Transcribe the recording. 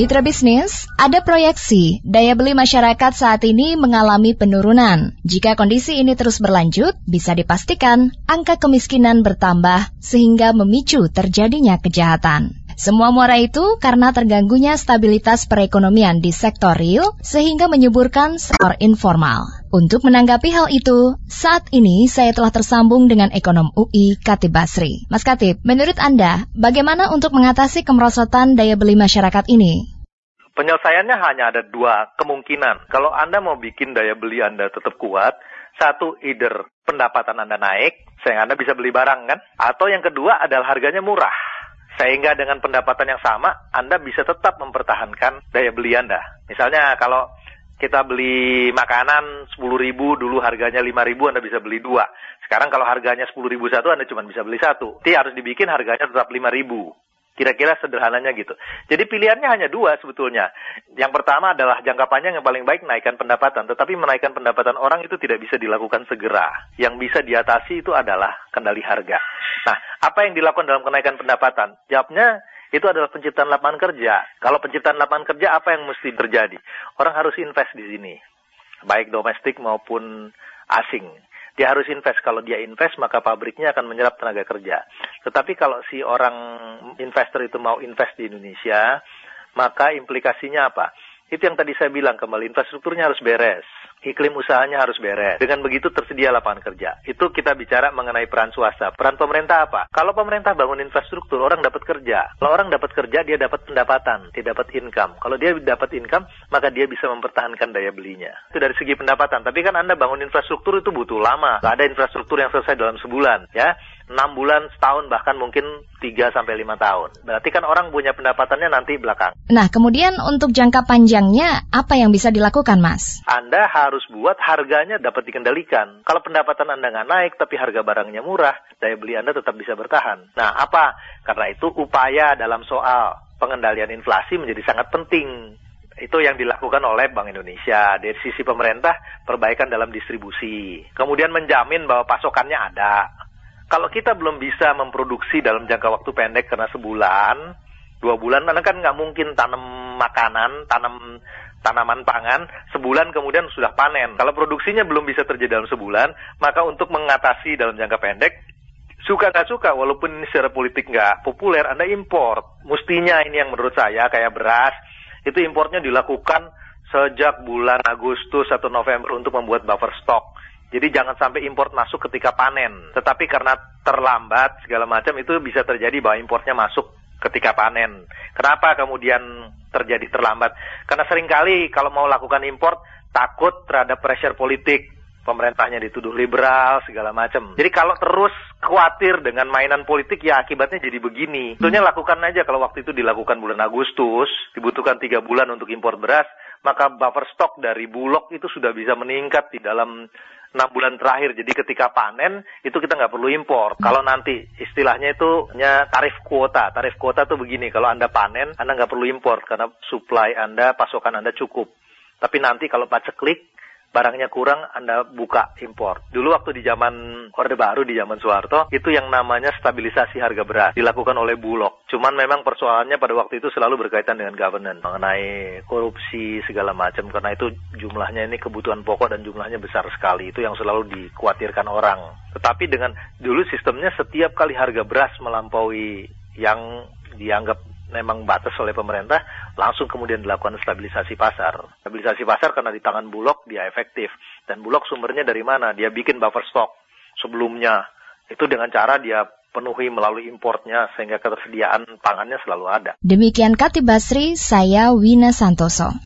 Mitra bisnis, ada proyeksi daya beli masyarakat saat ini mengalami penurunan. Jika kondisi ini terus berlanjut, bisa dipastikan angka kemiskinan bertambah sehingga memicu terjadinya kejahatan. Semua muara itu karena terganggunya stabilitas perekonomian di sektor real sehingga menyuburkan sektor informal. Untuk menanggapi hal itu, saat ini saya telah tersambung dengan ekonom UI Katib Basri. Mas Katib, menurut Anda, bagaimana untuk mengatasi kemerosotan daya beli masyarakat ini? Penyelesaiannya hanya ada dua kemungkinan. Kalau Anda mau bikin daya beli Anda tetap kuat, satu, either pendapatan Anda naik, sehingga Anda bisa beli barang kan? Atau yang kedua adalah harganya murah. Sehingga dengan pendapatan yang sama, Anda bisa tetap mempertahankan daya beli Anda. Misalnya kalau kita beli makanan 10 ribu, dulu harganya 5 ribu, Anda bisa beli dua. Sekarang kalau harganya 10 ribu satu, Anda cuma bisa beli satu. Jadi harus dibikin harganya tetap 5 ribu. Kira-kira sederhananya gitu. Jadi pilihannya hanya dua sebetulnya. Yang pertama adalah jangka panjang yang paling baik naikkan pendapatan. Tetapi menaikkan pendapatan orang itu tidak bisa dilakukan segera. Yang bisa diatasi itu adalah kendali harga. Nah, apa yang dilakukan dalam kenaikan pendapatan? Jawabnya itu adalah penciptaan lapangan kerja. Kalau penciptaan lapangan kerja apa yang mesti terjadi? Orang harus invest di sini. Baik domestik maupun asing. Dia harus invest. Kalau dia invest, maka pabriknya akan menyerap tenaga kerja. Tetapi kalau si orang investor itu mau invest di Indonesia, maka implikasinya apa? Itu yang tadi saya bilang kembali, infrastrukturnya harus beres, iklim usahanya harus beres. Dengan begitu tersedia lapangan kerja. Itu kita bicara mengenai peran swasta. Peran pemerintah apa? Kalau pemerintah bangun infrastruktur, orang dapat kerja. Kalau orang dapat kerja, dia dapat pendapatan, dia dapat income. Kalau dia dapat income, maka dia bisa mempertahankan daya belinya. Itu dari segi pendapatan. Tapi kan Anda bangun infrastruktur itu butuh lama. Gak ada infrastruktur yang selesai dalam sebulan, ya. 6 bulan, setahun, bahkan mungkin 3 sampai 5 tahun. Berarti kan orang punya pendapatannya nanti belakang. Nah, kemudian untuk jangka panjangnya apa yang bisa dilakukan, Mas? Anda harus buat harganya dapat dikendalikan. Kalau pendapatan Anda nggak naik tapi harga barangnya murah, daya beli Anda tetap bisa bertahan. Nah, apa? Karena itu upaya dalam soal pengendalian inflasi menjadi sangat penting itu yang dilakukan oleh Bank Indonesia. Dari sisi pemerintah, perbaikan dalam distribusi. Kemudian menjamin bahwa pasokannya ada. Kalau kita belum bisa memproduksi dalam jangka waktu pendek karena sebulan, dua bulan, karena kan nggak mungkin tanam makanan, tanam tanaman pangan, sebulan kemudian sudah panen. Kalau produksinya belum bisa terjadi dalam sebulan, maka untuk mengatasi dalam jangka pendek, suka nggak suka, walaupun ini secara politik nggak populer, Anda impor. Mestinya ini yang menurut saya kayak beras, itu importnya dilakukan sejak bulan Agustus atau November untuk membuat buffer stock. Jadi jangan sampai import masuk ketika panen. Tetapi karena terlambat segala macam itu bisa terjadi bahwa importnya masuk ketika panen. Kenapa kemudian terjadi terlambat? Karena sering kali kalau mau lakukan import takut terhadap pressure politik. Pemerintahnya dituduh liberal segala macam. Jadi kalau terus khawatir dengan mainan politik ya akibatnya jadi begini. Tentunya lakukan aja kalau waktu itu dilakukan bulan Agustus, dibutuhkan tiga bulan untuk impor beras, maka buffer stock dari Bulog itu sudah bisa meningkat di dalam enam bulan terakhir. Jadi ketika panen itu kita nggak perlu impor. Kalau nanti istilahnya itu hanya tarif kuota. Tarif kuota tuh begini, kalau Anda panen, Anda nggak perlu impor karena supply Anda, pasokan Anda cukup. Tapi nanti kalau paceklik, barangnya kurang Anda buka impor. Dulu waktu di zaman Orde Baru di zaman Soeharto itu yang namanya stabilisasi harga beras dilakukan oleh Bulog. Cuman memang persoalannya pada waktu itu selalu berkaitan dengan governance mengenai korupsi segala macam karena itu jumlahnya ini kebutuhan pokok dan jumlahnya besar sekali. Itu yang selalu dikhawatirkan orang. Tetapi dengan dulu sistemnya setiap kali harga beras melampaui yang dianggap memang batas oleh pemerintah, langsung kemudian dilakukan stabilisasi pasar. Stabilisasi pasar karena di tangan Bulog dia efektif. Dan Bulog sumbernya dari mana? Dia bikin buffer stock sebelumnya. Itu dengan cara dia penuhi melalui importnya sehingga ketersediaan pangannya selalu ada. Demikian Katib Basri, saya Wina Santoso.